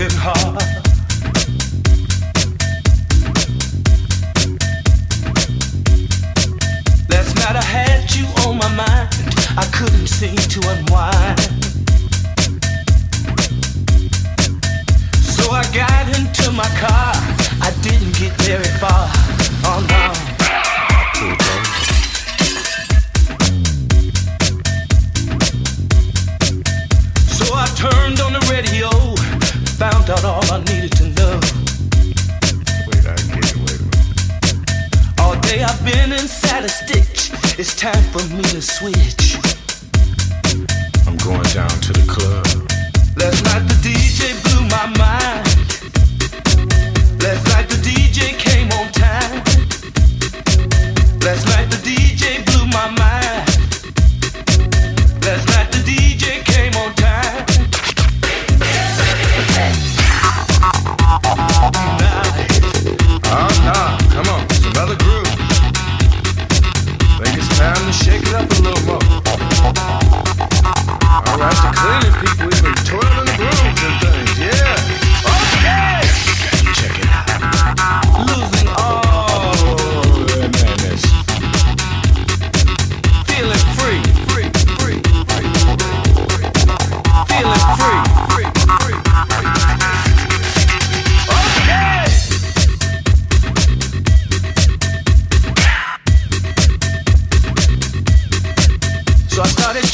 broken heart. Last night I had you on my mind. I couldn't seem to unwind. So I got into my car. I didn't get very far. Oh no. So I turned on found out all I needed to know. Wait, I it. Wait a minute. All day I've been inside a stitch. It's time for me to switch. I'm going down to the club. Last night the DJ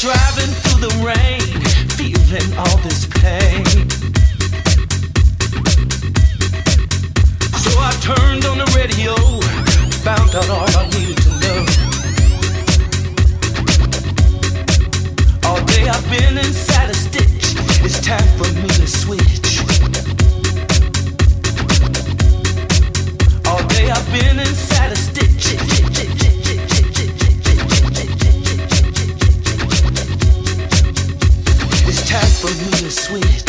driving through the rain, feeling all this pain. So I turned on the radio, found out all I needed to know. All day I've been inside a stitch, it's time for me to switch. All day I've been inside sweet.